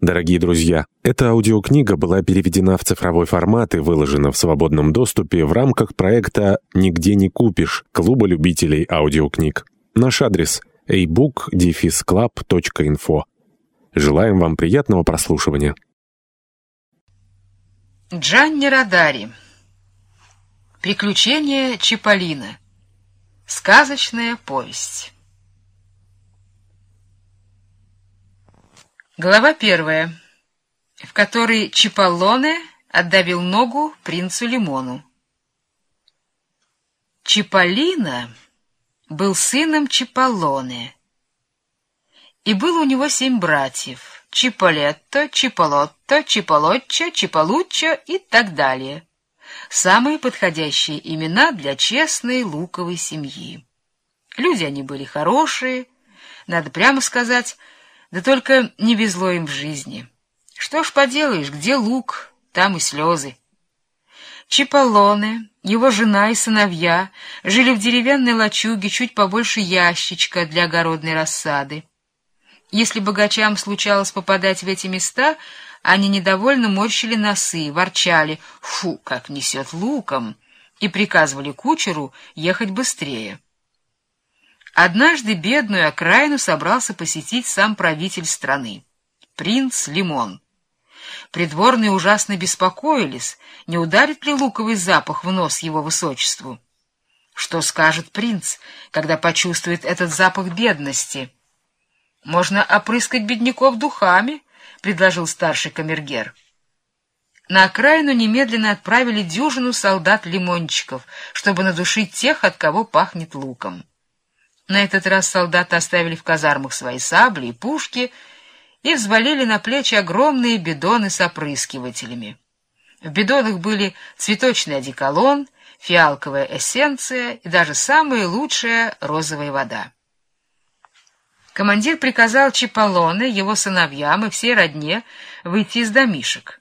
Дорогие друзья, эта аудиокнига была переведена в цифровой формат и выложена в свободном доступе в рамках проекта «Нигде не купишь» Клуба любителей аудиокниг. Наш адрес – ebook-club.info. Желаем вам приятного прослушивания. Джанни Радари Приключения Чиполлино Сказочная повесть Глава первая, в которой Чиполлоне отдавил ногу принцу Лимону. Чиполлино был сыном Чиполлоне, и было у него семь братьев — Чиполетто, Чиполотто, Чиполотчо, Чиполуччо и так далее. Самые подходящие имена для честной луковой семьи. Люди они были хорошие, надо прямо сказать — да только не везло им в жизни. Что ж поделаешь, где лук, там и слезы. Чиполлоне, его жена и сыновья жили в деревянной лачуге чуть побольше ящичка для огородной рассады. Если богачам случалось попадать в эти места, они недовольно морщили носы, ворчали «фу, как несет луком!» и приказывали кучеру ехать быстрее. Однажды бедную окраину собрался посетить сам правитель страны, принц Лимон. Придворные ужасно беспокоились, не ударит ли луковый запах в нос его высочеству. Что скажет принц, когда почувствует этот запах бедности? Можно опрыскать бедняков духами, — предложил старший камергер. На окраину немедленно отправили дюжину солдат-лимончиков, чтобы надушить тех, от кого пахнет луком. На этот раз солдаты оставили в казармах свои сабли и пушки и взвалили на плечи огромные бидоны с опрыскивателями. В бидонах были цветочный одеколон, фиалковая эссенция и даже самая лучшая розовая вода. Командир приказал Чиполлоне, его сыновьям и всей родне выйти из домишек.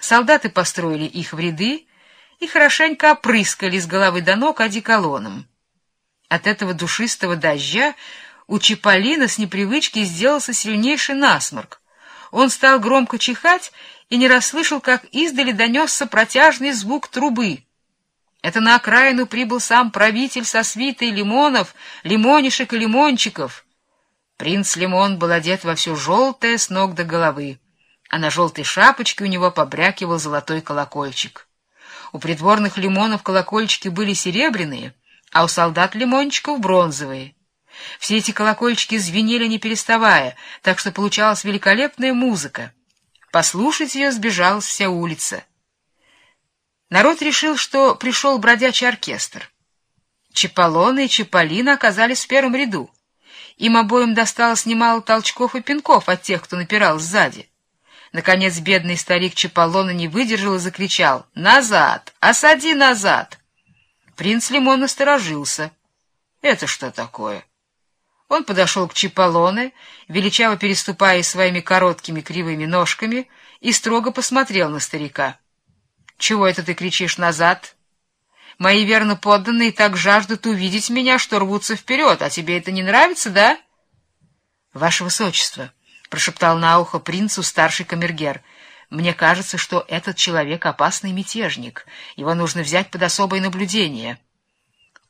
Солдаты построили их в ряды и хорошенько опрыскали с головы до ног одеколоном. От этого душистого дождя у Чиполлино с непривычки сделался сильнейший насморк. Он стал громко чихать и не расслышал, как издали донесся протяжный звук трубы. Это на окраину прибыл сам правитель со свитой лимонов, лимонишек и лимончиков. Принц Лимон был одет во все желтое с ног до головы, а на желтой шапочке у него побрякивал золотой колокольчик. У придворных лимонов колокольчики были серебряные — а у солдат лимончиков бронзовые. Все эти колокольчики звенели не переставая, так что получалась великолепная музыка. Послушать ее сбежалась вся улица. Народ решил, что пришел бродячий оркестр. Чаполоны и Чаполина оказались в первом ряду. Им обоим досталось немало толчков и пинков от тех, кто напирал сзади. Наконец бедный старик Чаполона не выдержал и закричал «Назад! Осади назад!» Принц Лимон насторожился. Это что такое? Он подошел к Чиполлоне, величаво переступая своими короткими кривыми ножками, и строго посмотрел на старика. — Чего это ты кричишь назад? Мои верно подданные так жаждут увидеть меня, что рвутся вперед, а тебе это не нравится, да? — Ваше Высочество, — прошептал на ухо принцу старший камергер, — мне кажется, что этот человек — опасный мятежник. Его нужно взять под особое наблюдение.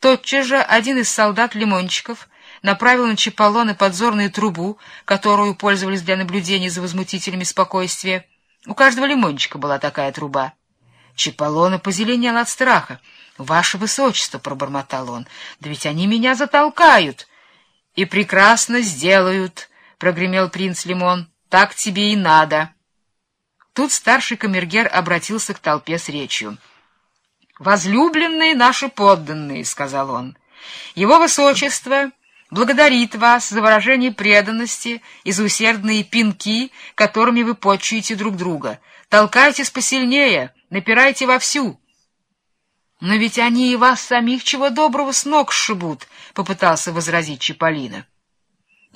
Тотчас же один из солдат-лимончиков направил на Чаполона подзорную трубу, которую пользовались для наблюдения за возмутителями спокойствия. У каждого лимончика была такая труба. Чаполона позеленел от страха. — Ваше Высочество, — пробормотал он, — да ведь они меня затолкают. — И прекрасно сделают, — прогремел принц Лимон. — Так тебе и надо. Тут старший камергер обратился к толпе с речью. «Возлюбленные наши подданные», — сказал он, — «его высочество благодарит вас за выражение преданности и за усердные пинки, которыми вы почуете друг друга. Толкайтесь посильнее, напирайте вовсю». «Но ведь они и вас самих чего доброго с ног сшибут», — попытался возразить Чиполлино.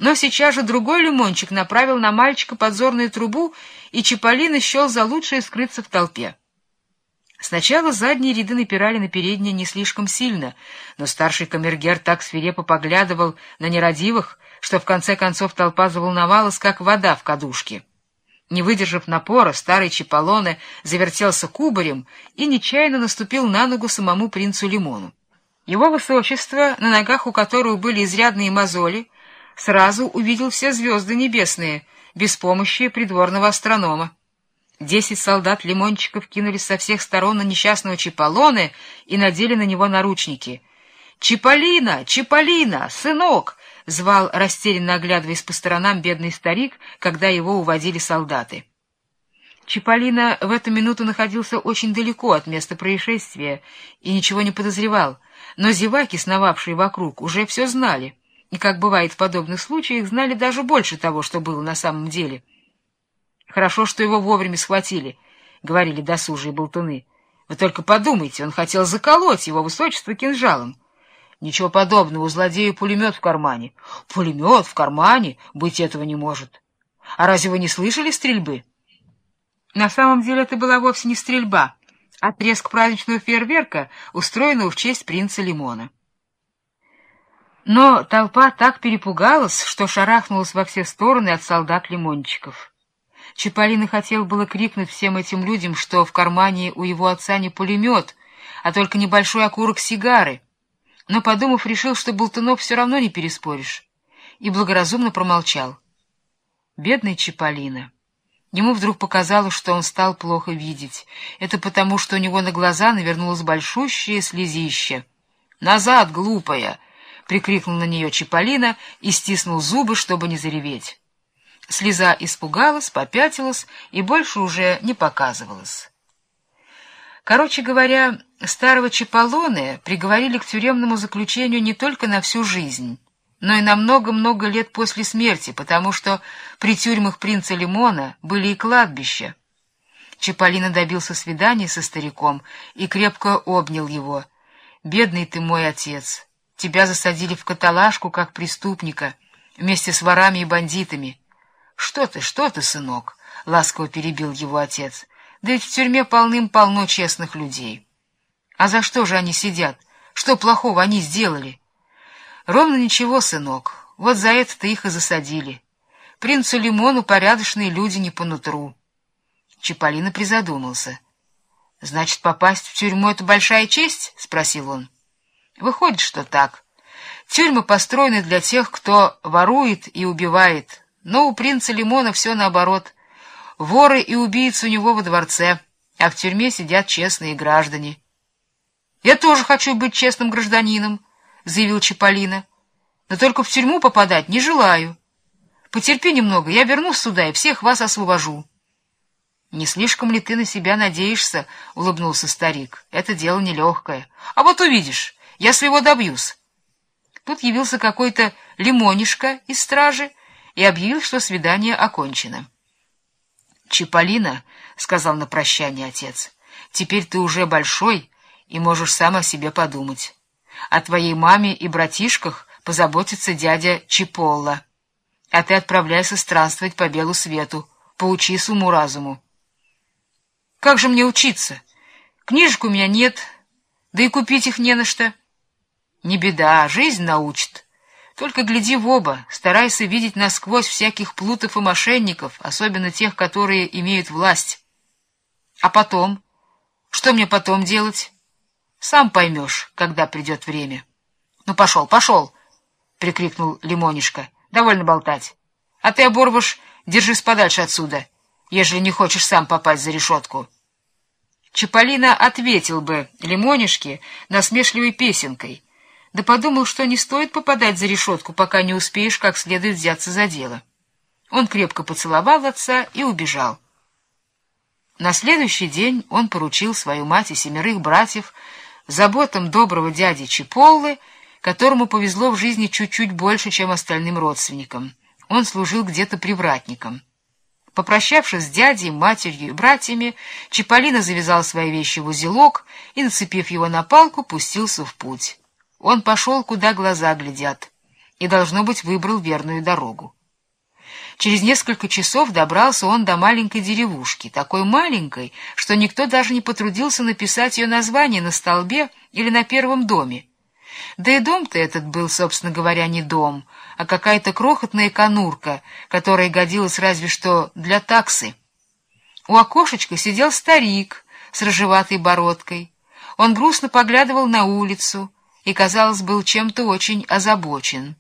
Но сейчас же другой лимончик направил на мальчика подзорную трубу, и Чиполлино счел за лучшее скрыться в толпе. Сначала задние ряды напирали на передние не слишком сильно, но старший камергер так свирепо поглядывал на нерадивых, что в конце концов толпа заволновалась, как вода в кадушке. Не выдержав напора, старый Чиполлоне завертелся кубарем и нечаянно наступил на ногу самому принцу Лимону. Его высочество, на ногах у которого были изрядные мозоли, сразу увидел все звезды небесные, без помощи придворного астронома. Десять солдат-лимончиков кинулись со всех сторон на несчастного Чиполлоне и надели на него наручники. «Чиполлино! Чиполлино! Сынок!» — звал, растерянно оглядываясь по сторонам, бедный старик, когда его уводили солдаты. Чиполлино в эту минуту находился очень далеко от места происшествия и ничего не подозревал, но зеваки, сновавшие вокруг, уже все знали, и, как бывает в подобных случаях, знали даже больше того, что было на самом деле — Хорошо, что его вовремя схватили, — говорили досужие болтуны. Вы только подумайте, он хотел заколоть его высочество кинжалом. Ничего подобного, у злодея пулемет в кармане. Пулемет в кармане? Быть этого не может. А разве вы не слышали стрельбы? На самом деле это была вовсе не стрельба, а треск праздничного фейерверка, устроенного в честь принца Лимона. Но толпа так перепугалась, что шарахнулась во все стороны от солдат-лимончиков. Чиполлино хотел было крикнуть всем этим людям, что в кармане у его отца не пулемет, а только небольшой окурок сигары, но, подумав, решил, что болтунов все равно не переспоришь, и благоразумно промолчал. Бедный Чиполлино. Ему вдруг показалось, что он стал плохо видеть. Это потому, что у него на глаза навернулось большущее слезище. «Назад, глупая!» — прикрикнул на нее Чиполлино и стиснул зубы, чтобы не зареветь. Слеза испугалась, попятилась и больше уже не показывалась. Короче говоря, старого Чаполоне приговорили к тюремному заключению не только на всю жизнь, но и на много-много лет после смерти, потому что при тюрьмах принца Лимона были и кладбища. Чаполина добился свидания со стариком и крепко обнял его. «Бедный ты мой отец! Тебя засадили в каталажку как преступника, вместе с ворами и бандитами». «Что ты, что ты, сынок?» — ласково перебил его отец. «Да ведь в тюрьме полным-полно честных людей». «А за что же они сидят? Что плохого они сделали?» «Ровно ничего, сынок. Вот за это-то их и засадили. Принцу Лимону порядочные люди не по нутру». Чиполлино призадумался. «Значит, попасть в тюрьму — это большая честь?» — спросил он. «Выходит, что так. Тюрьмы построены для тех, кто ворует и убивает, но у принца Лимона все наоборот. Воры и убийцы у него во дворце, а в тюрьме сидят честные граждане. — Я тоже хочу быть честным гражданином, — заявил Чаполина. — Но только в тюрьму попадать не желаю. Потерпи немного, я вернусь сюда и всех вас освобожу. — Не слишком ли ты на себя надеешься? — улыбнулся старик. — Это дело нелегкое. А вот увидишь, я своего добьюсь. Тут явился какой-то лимонишка из стражи, и объявил, что свидание окончено. «Чиполлино», — сказал на прощание отец, — «теперь ты уже большой и можешь сам о себе подумать. О твоей маме и братишках позаботится дядя Чиполло, а ты отправляйся странствовать по белу свету, поучись уму-разуму». «Как же мне учиться? Книжек у меня нет, да и купить их не на что». «Не беда, жизнь научит». Только гляди в оба, старайся видеть насквозь всяких плутов и мошенников, особенно тех, которые имеют власть. А потом? Что мне потом делать? Сам поймешь, когда придет время. — Ну, пошел, пошел! — прикрикнул Лимонишка. — Довольно болтать. А ты, оборвыш, держись подальше отсюда, ежели не хочешь сам попасть за решетку. Чаполина ответил бы Лимонишке насмешливой песенкой — да подумал, что не стоит попадать за решетку, пока не успеешь как следует взяться за дело. Он крепко поцеловал отца и убежал. На следующий день он поручил свою мать и семерых братьев заботам доброго дяди Чиполлы, которому повезло в жизни чуть-чуть больше, чем остальным родственникам. Он служил где-то привратником. Попрощавшись с дядей, матерью и братьями, Чиполлино завязал свои вещи в узелок и, нацепив его на палку, пустился в путь. Он пошел, куда глаза глядят, и, должно быть, выбрал верную дорогу. Через несколько часов добрался он до маленькой деревушки, такой маленькой, что никто даже не потрудился написать ее название на столбе или на первом доме. Да и дом-то этот был, собственно говоря, не дом, а какая-то крохотная конурка, которая годилась разве что для таксы — У окошечка сидел старик с рыжеватой бородкой. Он грустно поглядывал на улицу и, казалось, был чем-то очень озабочен.